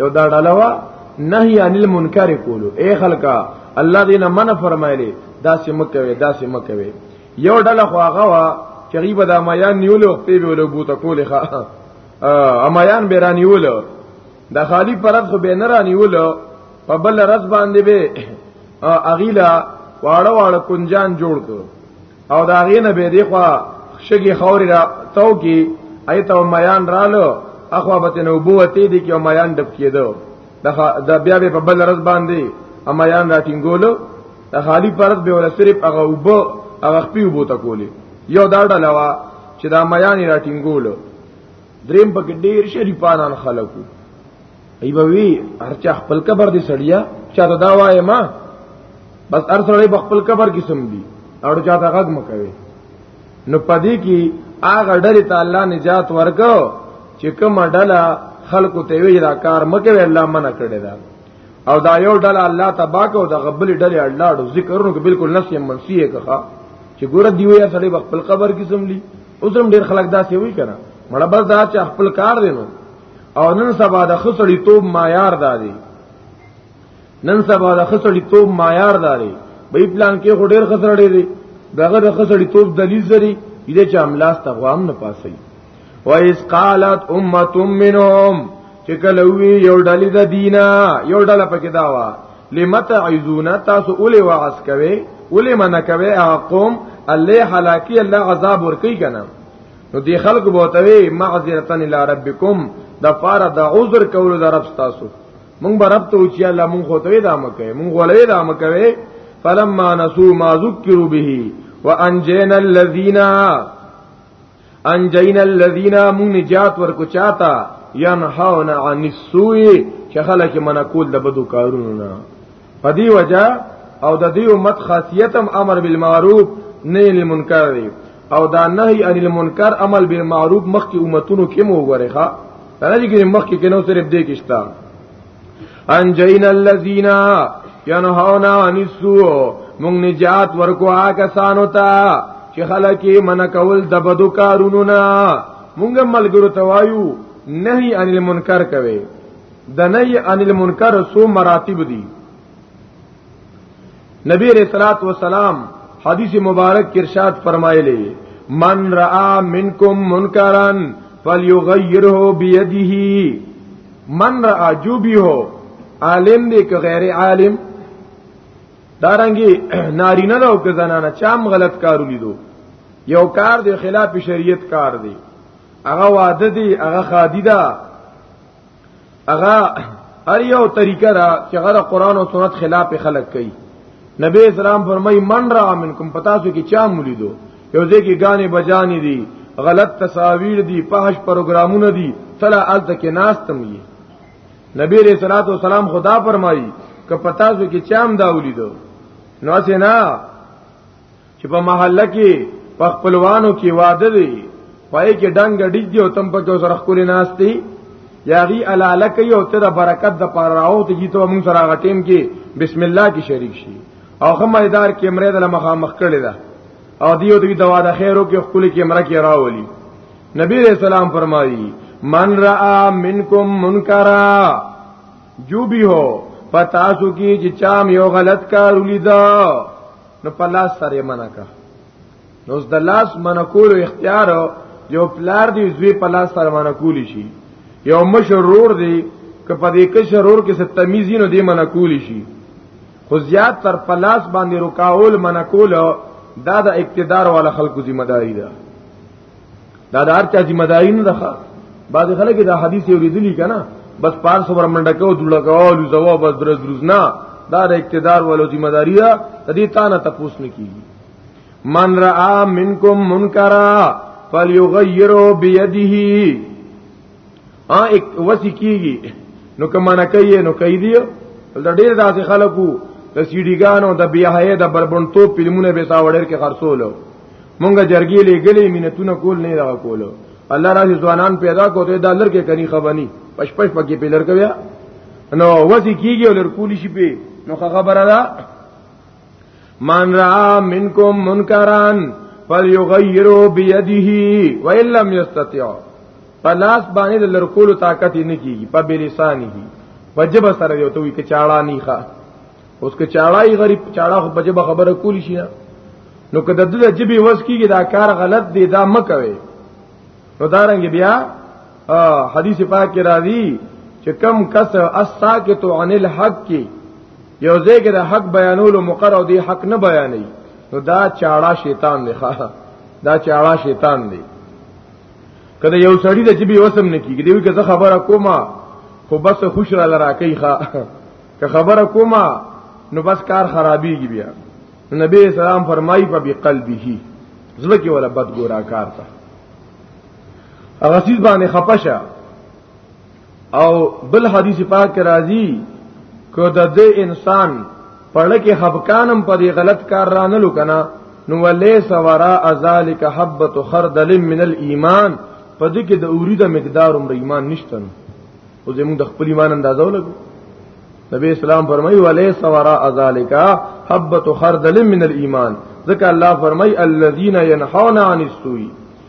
یو دا ډلوا نهی عن المنکر کولو اے خلکا الله دې نه منع فرمایلی دا سې مکوي دا سې مکوي یو ډله خو هغه وا چې غیبه د میان نیولو په ویلو بوته کولې ښا امیان به رانیولو د خالی پرد خو به نه رانیولو په بل رز باندې به اغیلا واړه واړه کنجان جوړ کړو او دا غینه به دی خو شګي خوري را تو کی ایت او میان رالو اخوا بتن وبوتی دی کی او میان ډب کیدو دا بیا به په بل رز باندې امیان را ټینګولو د خالی پرد به ول صرف هغه وبو هغه خپي وبو تا کولی یو دا ډلوا چې دا میان را ټینګولو دریم پکې ډیر شریفانان خلکو ای بوي هرچا خپل قبر دې سړیا چا ته دا وایې ما بس هر سړی په خپل قبر کې سم دي او چا ته غږ مکوي نو پدې کې هغه ډلې ته الله نجات ورکو چې کوم ډله خلکو ته وی دا کار مکوي الله منع کړی دا او دا یو ډله الله تباک او دا غبل ډله الله د ذکرونو کې بالکل نس یې منسی یې کړه چې ګور دی وی سړی په خپل قبر کې سم دي اوس هم ډیر خلک دا سی وی کړه مړه بس دا چې خپل کار دی نو او نن سبا د خسړی توب معیار دادی نن سبا د خسړی توب معیار دادی به پلان کې هډیر خسړی دی دغه د خسړی توب دلیل زری دې چې املاس تغوام نه پاسي و اس قالت امه منهم چې کله وی یو ډلې د دینا یو ډله پکې دا وا لمت عیزونا تاسو اولی وعظ کوي اولی منکوي اقوم الله حلاکی الله عذاب ورکی کنه نو دی خلق بوتوي معذرتن الى ربکم د پاره د عذر کولو د رب تاسو مونږ به رب ته وچی الله مونږ خو ته دا مکه مونږ ولې دا مکه فلما نسو ما ذکروا به وانجینا الذین انجینا الذین مون نجات ورکو چاته ینهون عن السوء چې خلک منکول د بدو کارونو نه په دی وجه او د دې امت خاصیتم امر بالمعروف نهی للمنکر دی او دا نهی عن المنکر عمل بالمعروف مخکې امتونو کې مو وګوره ښا دا نه چې مخکې کې نو صرف دې کېشتا ان جین الذین ینهونا عن السوء مونږ نجات ورکو هغه سانو ته چې خلک یې من کول د بدو کارونو نه مونږ ملګرو توایو نهی عن المنکر کوي د نهي عن المنکر سو مراتب دي نبی علیہ الصلوۃ والسلام حدیث مبارک کې ارشاد فرمایلی من را منکم منکرا فلیغیره بیده من را جو بھی ہو عالم دی که غیر عالم دارنګي نارینه لو که زنانه چام غلط کارو لیدو یو کار دی خلاف شریعت کار دی هغه واده دی هغه خادی ده اغا ار یو طریقه را چې غره قران او سنت خلاف خلق کوي نبی اسلام فرمای من را منکم پتا سو کې چا مولیدو یو ځکه غانې بجانې دي غلط تصاویر دي پهش پروګرامونه دي تلا الته کې ناس تم یي نبی رسول الله سلام خدا فرمایي ک پتا سو کې چام دا ولیدو نو اسه نه چې په محله کې په خپلوانو کې واده دی پای کې ډنګ ډیګ دی او تم په کې سره خپل ناشتي یاغي الاله کوي او ته د برکت د پاره راو ته جیته موږ سره غټیم کې بسم الله کې شریک شي او خمایدار کیمرې د مخامخ کړی دا او دیو دوی دوا د خیرو کې خپل کیمره کې راولي نبی رسول الله فرمایي من را منکم منکرا جو بھی ہو پتاسو کی چې چام یو غلط کار ولیدا نو په لاس سره منع کا نو د لاس منع کولو اختیار یو پلار دی زوی په لاس سره منع کولی شي یو مشرور دی که په دې کې شرور کې څه تمیزی نو دی منع کولی شي خو زیات تر په لاس باندې رکاول منع کول دا د اقتدار والا خلکو ذمہ داری ده دا دا د ارچا ذمہ داری نه ده بعض خلک دا حدیث یې ورېدلی کنه بس پار سو برمنډه کو دړه کو لزوا بس درز روزنا دا د اقتدار ولو ذمہ داری ده دې تا نه تپوس نه کیږي من را منکم منکرا فلیغیرو بیده ا ایک وسی کیږي نو کمانه کوي نو کوي دی دا ډیر داسې خلکو د سیډی ګانو د بیاهه د بربنټو فلمونه به تا وړر کې خرڅولو مونږه جرګی لګلې مينتونه کول نه دا کولو الله راځي ځوانان پیدا کوته دا لر کې کني خبني پش پش پکې پیلر کوي نو وځي کیږي ولر کولی شي په نو خبره ده من را منکم منکران فلیغیرو بیده و ان لم یستطیع پلاس باندې د لرکول طاقت نه کیږي په بلسانی وجب سره یو توي کې چاړه نه ښه اوس کې چاړای غریب چاړه خو بجبه خبره کولی شي نو که د دې جبي وس کیږي دا کار غلط دی دا مکوي نو دارنګ بیا حدیث پاک کې راځي چې کم کس اساکت عن الحق کی یو ځای کې د حق بیانولو مقر او دی حق نه بیانې نو دا چاړه شیطان دی ښا دا چاړه شیطان دی کله یو سړی د جبي وسم نه کیږي دی که خبره کومه خو بس خوش را لراکې ښا که خبره کومه نو بس کار خرابېږي بیا نبی اسلام فرمایي په بقلبه زړه کې ولا بد ګورا کار تا هغه سیس باندې خپشه او بل حدیث پاک راځي کو د دې انسان پړه کې خفقانم په دې غلط کار رانه لکنه نو وليس وراء ذلك حبه خردل من الايمان په دې کې د اوري د مقدار عمر ایمان نشته نو او زموږ د خپل ایمان اندازو لګو نبی اسلام فرمای وليس وراء ذلك حبه خردل من الايمان ځکه الله فرمای الذين ينحون عن السوء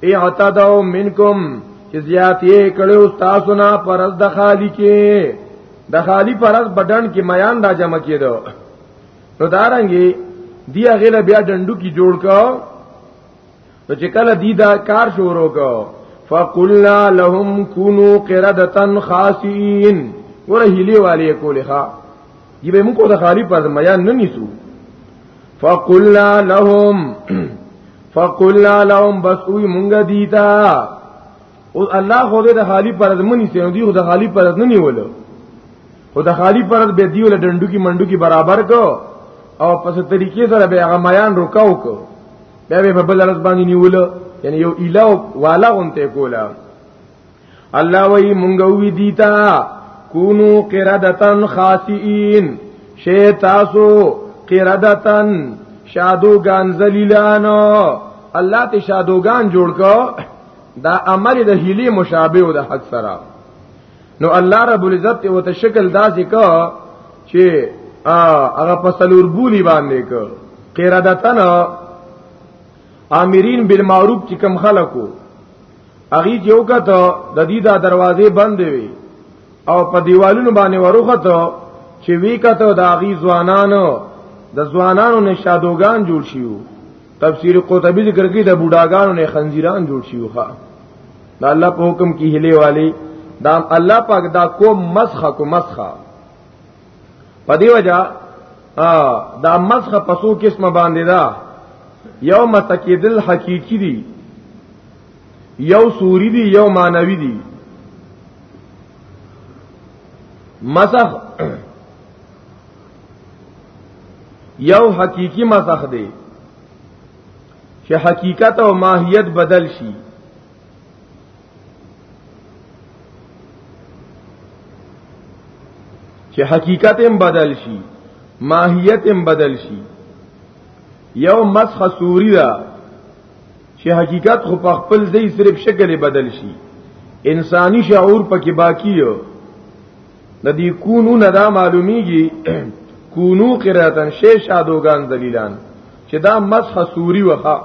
ای عطا دو منکم چې زیات یې کړو تاسو نه پرز د خالی کې د خالی پرز بدن کې میان را جمع کېدو نو دارنګي دی غیله بیا ډندو کې جوړ کا نو چې کله دی دا کار شروع کا فقلنا لهم كونوا قردة خاسئين ورهلي والي کولها یی به موږ د خالی پر میان نه نیسو فقلنا لهم فقلنا لهم بس وی مونږ دیتا او الله خو دې د خالی پر منی سي دی خو د خالی پر نه نیول خو د خالی پر به دیول ډندو کی منډو کی برابر کو او پس طریقې سره به هغه میان رکاو کو بیا به بل رس باندې نیول یعنی یو اله والا غونته کولا الله وی مونږ وی دیتا کونو قردتن خاسئین شی تاسو قردتن شادوغان ذلیلان الله ته شادوغان جوړ کو دا امر د هیلی مشابه او د حق سره نو الله رب العزت او ته شکل داسې کو چې هغه په سلور بولی باندې کو قردتن امرین بالمعروف چې کم خلکو اغي چې وکړه د دې دا دروازې بندې وي او په دیوالونو باندې وروخته چې وی کته د اغي ځوانانو د ځوانانو نشادوغان جوړ شيو تفسیر قرطبی ذکر کوي د بوډاګانو نه خنزیران جوړ شيو ښا د الله په حکم کې هلي والی دا الله پاک دا کو مسخه کو مسخه په دی وجہ دا مسخ پسو قسمه باندې دا یو متکیدل حقیقی دی یو سوری دی یو معنوی دی مسخ یو حقیقی مسخ دی چې حقیقت او ماهیت بدل شي چې حقیقت هم بدل شي ماهیت هم بدل شي یو مسخ سوری دا چې حقیقت خو په خپل ځای صرف شکل بدل شي انساني شعور پکې باقی یو د دې کونو نه دا معلومیږي کونو قراتن شې شادوغان ذلیلان چې دا مسخ سوری وخه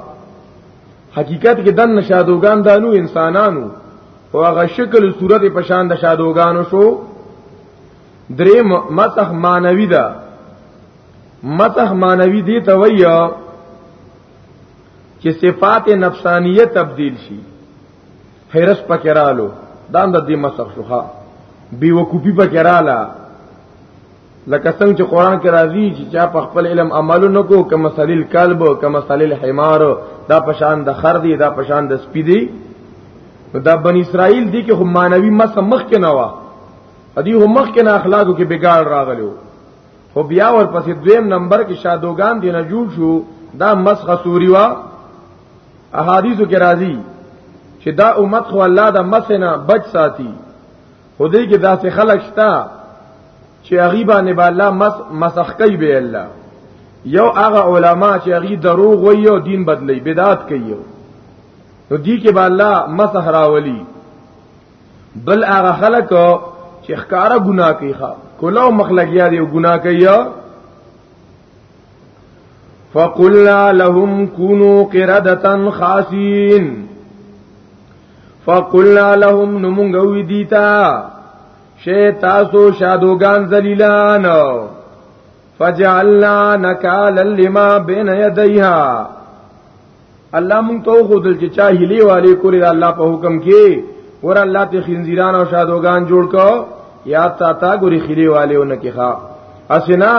حقیقت کې دن شادوغان دانو انسانانو او هغه شکل صورت په شان د شادوغانو شو درې مسخ مانوي ده مسخ مانوي دي ته وایي چې صفات نفسانیه تبدیل شي حیرس پکرالو دا د دې مسخ شوخه بي وقوفي پکراله لکه څنګه چې قران کې راځي چې چا په خپل علم عمل نکو کما سلیل کلب کما سلیل حمار دا پشان د خر دی دا پشان د سپی دی دا بنی اسرائیل دی کې هم مانوي مس مخ کې نه وا ادي هم مخ کې نه اخلاقو کې بګاړ راغلو خو بیا ورپسې دویم نمبر کې شادوغان دی نه جوړ شو دا مس خسوري وا احادیثو کې راځي چې دا امت خو الله د مسنه بچ ساتي خو دې کې داسې خلک شته چې هغه باندې به الله مس مسخ کوي به الله یو هغه علما چې هغه دروغ وایي او دین بدلی بدعت کوي نو دې کې به الله مسخ راولي بل هغه خلک چې ښکارا ګناه کوي ښا کولو مخلګیا دی ګناه کوي فقلنا لهم كونوا قردة خاسين فقلنا لهم نمونگوی دیتا شی تاسو شادوگان زلیلان فجعلنا نکالا لما بین یدیها الله مونږ ته خودل چې چا هلی والے کولې الله په حکم کې ور الله ته خنزیران او شادوغان جوړ کو یا تا تا ګوري خلی والے ونه کې ښا اسنا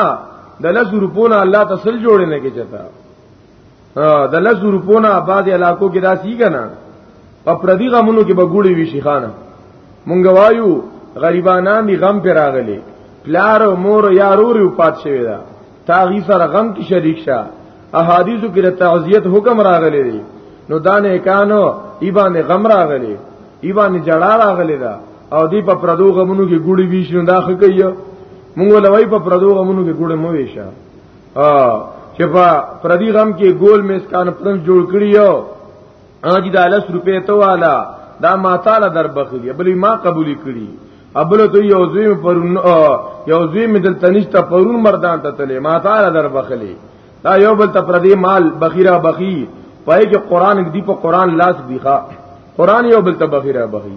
د لس روپونه الله تسل جوړ نه کې چتا د لس روپونه بعضې علاقو کې داسې که نه په پردي غمونو کې به ګوړې وي شیخانه مونږ وایو غریبانان دي غم پې راغلي پلار او مور او یار ورې وپات شوی ده تا هغې سره غم کې شریک شه احادیثو کې د تعزیت حکم راغلی دی نو دا نه کانو ای باندې غم راغلی ای باندې جړا راغلی ده او دی په پردو غمونو کې ګوړې وي شنو دا خکې مونږ لوي په پردو غمونو کې ګوړې مو وي شه ا چې په پردي غم کې ګول میز کانفرنس جوړ کړی یو اج د 10 روپې ته والا دا ما تعالی در بخلی بلې ما قبول کړی ابل ته یو زوی پرون یو زوی مدل تنشت پرون مردان ته تلې ما تعالی در بخلی دا یو بل ته پردي مال بخیره بخی پای کې قران دی په قران لاس دیخا قران یو بل ته بخیره بخی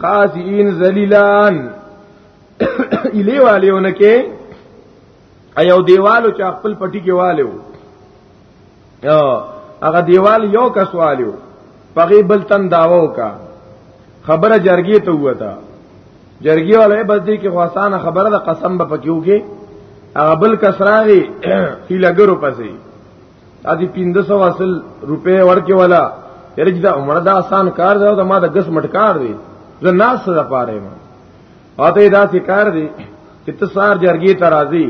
خاصین ذلیلان الی والیونه کې ایو دیوالو چې خپل پټی کې والو هغه دیوال یو کس والو پغی بل تن داوو کا خبره جرګی ته وته جرګی والے بس دې کې خاصانه خبره د قسم په پکیو کې هغه بل کسراغي فی لګرو پسې دا دی 1500 اصل روپے ورکه والا یرج دا عمر دا آسان کار دا, دا ما دا گس مټکار دی زه ناس سره پاره ما اته دا سی کار دی چې تسار جرګی ترازی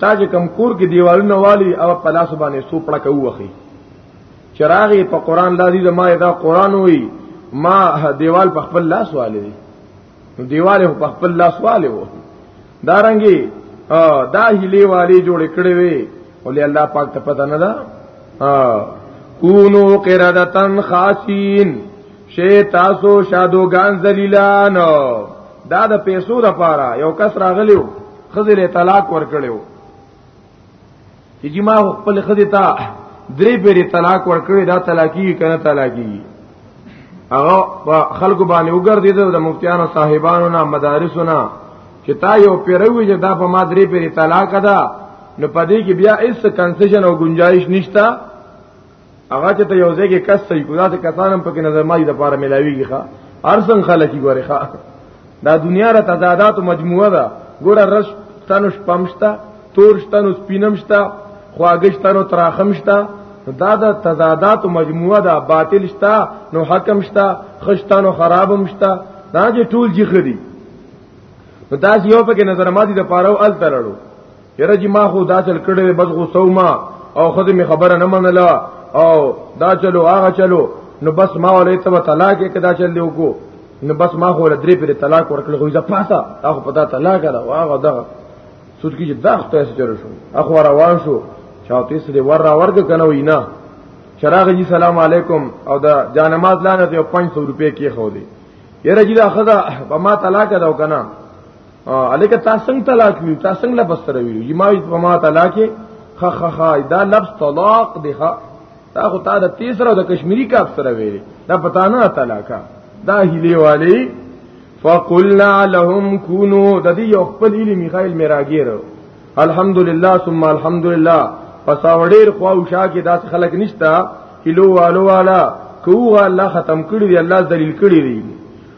تا چې کم کور کې دیوالونه والی او پلاس باندې سو پړه کوخی چراغی په قران لازم ما دا قران وی ما دیوال په خپل لاس والي نو دیواله په خپل لاس والے وو دارنګي دا هلي والي جوړ کړي وي ولې الله پاک ته پته نه ده کونو قردتن خاصین شی تاسو شادوغان ذلیلان دا د پیسو د پاره یو کس راغلیو خزر طلاق ورکړیو چې جما خپل خدي تا درې پیری طلاق ورکړي دا طلاقي کنه طلاقي هغه خلکو باندې وګرځي د مفتیانو صاحبانو نه مدارسو نه چې تا یو پیروي چې دا په ما درې پیری طلاق ده نو پدې کې بیا هیڅ کنسیشن او گنجائش نشتا هغه چې ته یو ځای کې کس صحیح کو دا کسان هم پکې نظر مای د پاره ملاویږي ښا ارسن خلک ګوري ښا دا دنیا را تضادات مجموعه ده ګوره رش تنو شپمشتا تور شتنو سپینمشتا خواګشتنو تراخمشتا دا د تضادات مجموعه ده باطل شتا نو حکم شتا خشتنو خرابم شتا دا چې ټول جخري نو دا یو پکې نظر مادي د پاره ال ترړو یره چې ما خو دا چل کړی بس غوسه ما او خود می خبره نه منله او دا چلو هغه چلو نو بس ما ولې ته طلاق کې دا چل دیو کو نو بس ما خو درې پر طلاق ورکړل خو ځه پاسه هغه پتا طلاق دا هغه دا سود کې دا خو ته چل شو اخو روان شو چاته سې ور را ورګ کنه وینا چراغ جی سلام علیکم او دا جانماز لانه ته 500 روپے کې خو دی یره جی دا خدا په ما طلاق دا کنه الکه تاسو څنګه طلاق وی تاسو څنګه لفظ سره وی یما په ما طلاق خ خ خ دا لفظ طلاق دی ها تا خو تا د تیسره د کشمیری کا سره وی دا پتا نه طلاق دا هلی والی فقلنا لهم كونوا د دې یو خپل علم میخائیل میراګیر الحمدلله ثم الحمدلله پساوړیر خو او شا کې داس خلک نشتا کلو والو والا کوه الله ختم کړی دی الله ذلیل کړی دی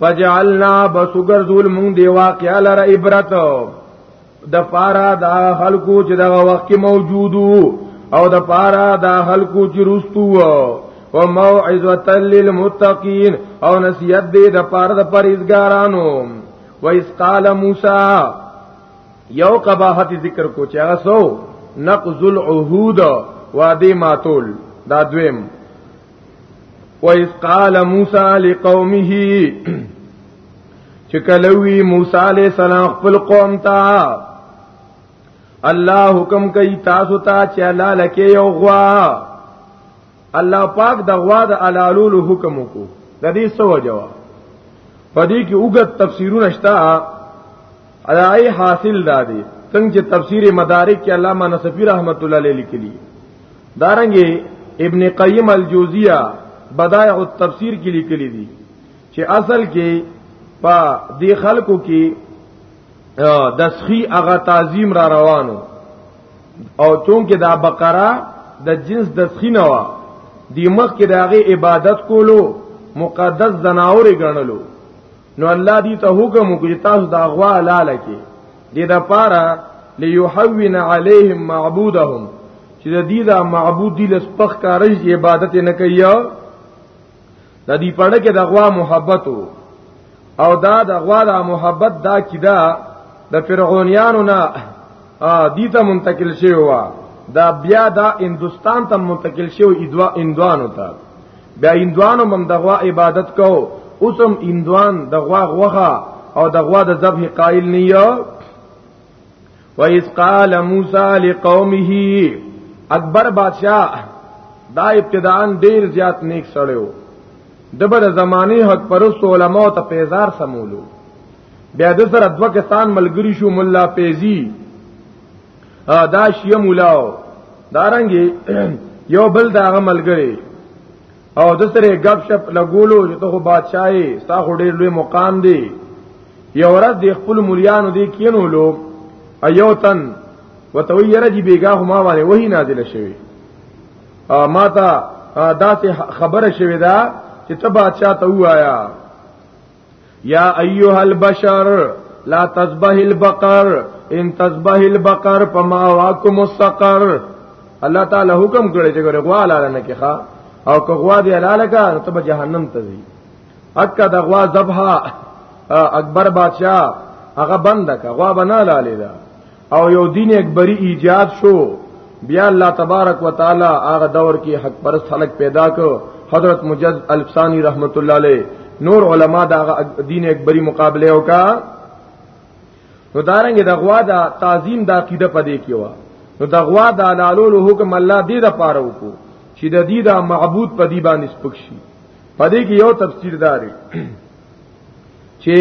فجعلنا بسګر ذول مونږ دی واقعا لر عبرت د پارا دا خلقو چې دا وخت کې موجودو او د پارا دا خلقو چې رستو او موعظه للمتقین او نصیحت دی د پارا د پرهیزګارانو و اس قال موسی یو قباحت ذکر کو چې هغه سو نقذ العهود وادي ماتول دا دویم وَإِذْ قَالَ مُوسَى لِقَوْمِهِ چې کلوي موسی عليه السلام خپل قوم ته الله حکم کوي تاسو ته چې الله لکه یو غوا الله پاک د غوا د علالولو حکم وکړو د دې سو جواب پدې کې وګت تفسیرونه شته علای حاصل دادی څنګه چې تفسیر مدارک کې علامه نصفی رحمت الله علیه لیکلی دارنګي ابن قیم الجوزیہ بدایع التفسیر کې لیکلی دی چې اصل کې په دې خلکو کې دسخی هغه تعظیم را روانو او چون کې دا بقره د جنس دسخی نه وا دی مخ کې داغه عبادت کولو مقدس زناور غنلو نو الله دې ته حکم وکړي تاسو دا غوا لاله کې دې دا پارا ليحوين عليهم معبودهم چې دې دا معبود دې لس پخ کارج دې عبادت نه کوي د دې پړه کې د غوا محبت او دا د غوا د محبت دا کیدا د فرعونانو نه دې ته منتقل شوی و دا بیا دا هندستان ته منتقل شوی ادوا اندوانو ته بیا اندوانو مم د غوا عبادت کو اوسم اندوان د غوا غوخه او د غوا د ذبح قائل نه یو وَإِذْ قَالَ مُوسَى لِقَوْمِهِ اکبر بادشاہ دا ابتداءن ډیر زیات نیک سړیو دبر زمانی حق پرست علماء ته پیزار سمولو بیا د سره دوه کسان ملګری شو مولا پیزی دا شیه مولاو دارنګي یو بل دا ملګری او د سره غب شپ لګولو چې ته بادشاہي ستا خو ډیر لوی مقام دی یو ورځ د خپل مليانو دی کینولو ایو تن وتوی یره جی بیګا هما باندې وਹੀ نازل شوی ما ته دا څه خبره شوی دا چې ته بادشاہ ته وایا یا ایها البشر لا تذبح البقر ان تذبح البقر فما واکم السقر الله تعالی حکم کړی چې ګوره غوا لاله نه کیخه او که غوا دی لاله کا ته به جهنم ته ځي اکه د غوا ذبح اکبر بادشاہ هغه بند کا غوا بنا لاله دا او یو دین اکبری ایجاد شو بیا الله تبارک وتعالى هغه دور کې حق پرست خلق پیدا کو حضرت مجد الفسانی رحمت الله علیه نور علما دا دین اکبری مقابله وکا نو دارنګ د غوا د تعظیم د عقیده پدې کې و نو د غوا د لالولو حکم الله دې د پاره وکړو چې د دې د معبود پدی باندې سپک شي پدې کې یو تفسیر داري چې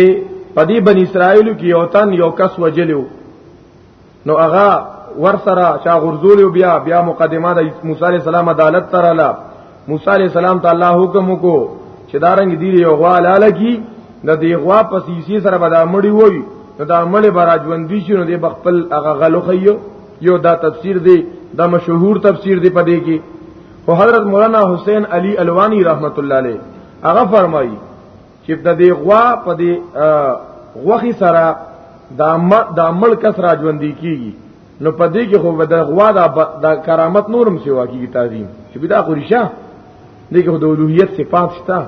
پدی بن اسرائیل کې یو تن یو کس وجلو نو هغه ور سره چا غرزول بیا بیا مقدمه د موسی علی السلام عدالت تر اله موسی علی السلام ته الله حکم وکړو چې دارنګ دی یو غوا لاله کی د دی غوا په سیسی سره به دا مړی وای نو دا مړی براجوندی شي نو دی بخپل هغه غلو خيو یو دا تفسیر دی دا مشهور تفسیر دی پدې کې او حضرت مولانا حسین علی الوانی رحمت الله علیه هغه فرمایي چې د دې غوا په دې غوخي سره دا د عمل کس را ژوندې کیږي نو په دې کې خو د غوا د کرامت نورم سیوا کیږي تعظیم چې بدا خو رښه دې کې د اولوہیت صفات شته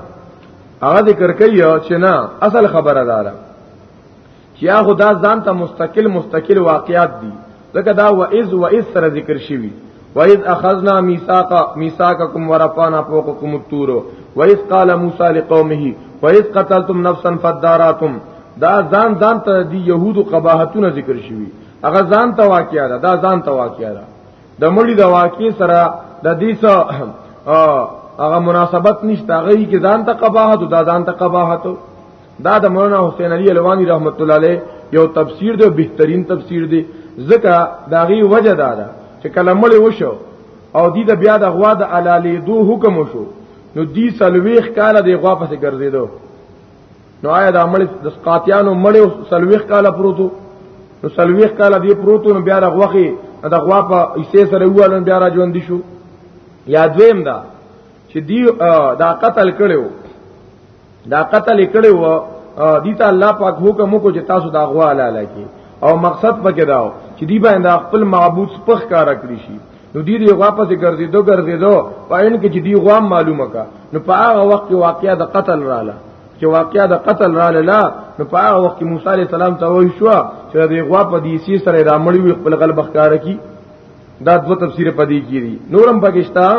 هغه ذکر کوي چې نه اصل خبره ده یا خدا ځان ته مستقل مستقل واقعات دي ځکه دا و اذ و اذ سره ذکر شوی و اذ اخذنا ميثاق ميثاقكم ورفعنا فوقكم الطور و اذ قال موسى لقومه و اذ قتلتم نفسا فداراتم دا ځان ځان ته دی يهودو قباحتونه ذکر شوی هغه ځان ته واقعیا ده دا ځان ته واقعیا ده د مړي د واقعي سره د دې سره هغه مناسبت نشته هغه کې ځان ته قباحت او دا ځان ته قباحت دا د مولانا حسین علی الوانی رحمت الله علیه یو تفسیر دی بهترین تفسیر دی ځکه داغي وجه دا ده چې کلمړې وشو او دی د بیا د غوا د علالی دو حکم وشو نو دی سلويخ کال د غوا پسې ګرځیدو نو آیا د عمل د سقاتیانو مړو سلويخ کال پروتو نو سلويخ کال دی پروتو نو بیا د غوخي د غوا په ایسه سره ووالو بیا را ژوند شو یا دویم دا چې دی دا قتل کړو دا قتل کړي وو دي ته الله پاک حکم وکړو چې تاسو دا غوا لاله کی او مقصد پکې داو چې دی باندې خپل معبود سپخ کار کړی شي نو دی دی واپس ګرځیدو ګرځیدو پاین کې چې دی غوا معلومه کا نو په هغه وخت کې واقعیا د قتل رااله چې واقعیا د قتل رااله لا نو په هغه وخت کې موسی علی السلام ته وایي شو چې دی غوا په دې سی سره رامړی وي خپل غلبخ کار کی دا دوه تفسیر پدې کیږي نورم پاکستان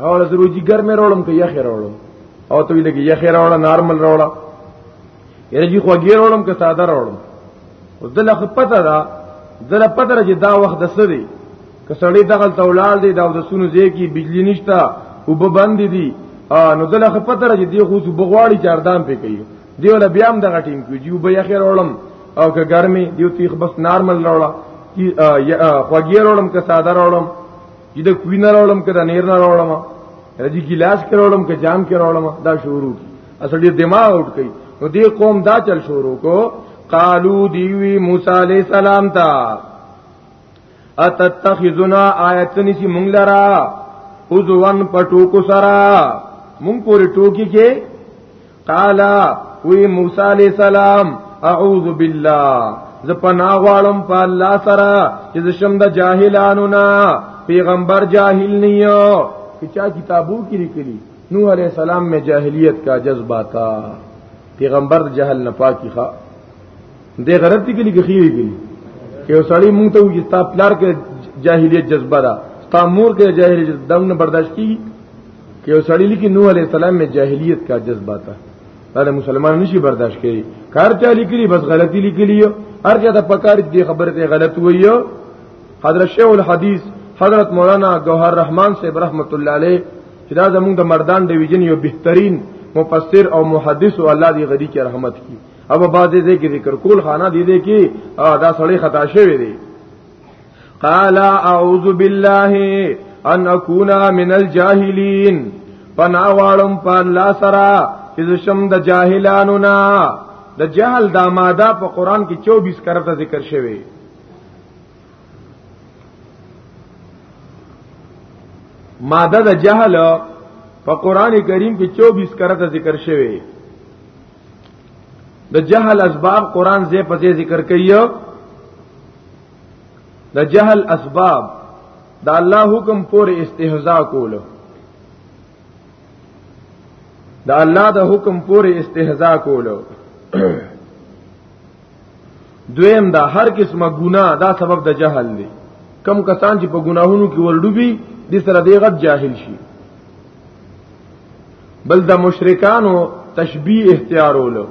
او زروجی ګرمه راولم که یخه راولم او ته لګي یخه راوړه نارمل راوړه یره جی خوږی راولم که ساده راولم او دله خپته ده دله پته ده چې دا وخت د سړي که سړی دغه تولال دی دا د سونو ځای کې بجلی نشتا او به بند دي نو دله خپته ده چې دی خو بغواړي چاردام پې کوي دیو له بیا هم دغه ټیم کې جی وب یخه راولم او که ګرمي دیو تیخ بس نارمل راوړه خوږی راولم که ساده راولم چې د کوی نه راولم کړه نیر نه راولم رجی ګلاس کې راولم کې جام کې راولم دا شروع کی اصل دې دماغ اٹھ کړي نو دې قوم دا چل شروع کو قالو دیوی موسی علیہ السلام تا اتتخذنا آیتنی سی مونگ لرا اوزوان پا ٹوکو سرا مونگ پوری ٹوکی کے قال وی موسی علیہ السلام اعوذ بالله ز پنا غواړم په الله سره چې شم د جاهلانو نه پیغمبر جاهل نه یو چې چا کتابو کې لیکلي نوح علیہ السلام میں جاہلیت کا جذبہ تھا پیغمبر جہل نه پاکي ښا دې غرض دي کې خيري کې یو سړی مونږ ته وي تا پلار کې جاهلیت جذبه ده تا مور کې جاهلیت دونه برداشت کیږي کې یو سړی لیکي نو علی السلام می جاهلیت کا جذبه تا دا مسلمان نشي برداشت کوي کار چا لیکلی بس غلطی لیکلی هر چا ته پکار دي خبره ته غلط وایو حضرت شیخ الحدیث حضرت مولانا گوهر رحمان صاحب رحمت الله علیه چې دا زموږ د مردان ډیویژن یو بهترین مفسر او محدث او الله دی غدی کې رحمت کی او بعد دې کې ذکر کول خانه دې دې کې دا سړی خطا شوی دی قال اعوذ بالله ان اكون من الجاهلين پنا واړم په الله سره چې شم د جاهلانو نه د جهل د ماده په قران کې 24 کرته ذکر شوی ماده د جهل په قران کریم کې 24 کرته ذکر شوی د جهل اسباب قران زې په ذکر کوي د جهل اسباب د الله حکم پورې استهزاء کولو د الله د حکم پورې استهزاء کولو دویم دا هر قسمه ګناه دا سبب د جهل دی کم کسان چې په ګناهونو کې ورډوبي د سره دی غد جاهل شي بل د مشرکانو تشبیه اختیارولو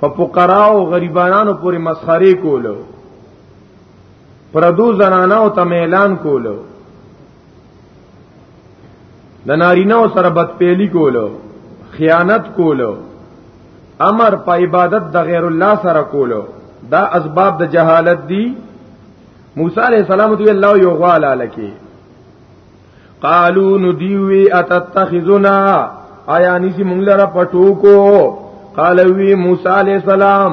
په فقرا او غریبانو پورې مسخري کولو پردو زنانه او تم اعلان کولو د نارینه سره بدپیلی کولو خیانت کولو امر په عبادت د غیر الله سره کولو دا اسباب د جهالت دي موسی علیہ السلام ته الله یو غواله لکی قالو نو دیوی اتتخذنا آیا نسی مونږ لره پټو کو قال وی موسی علی السلام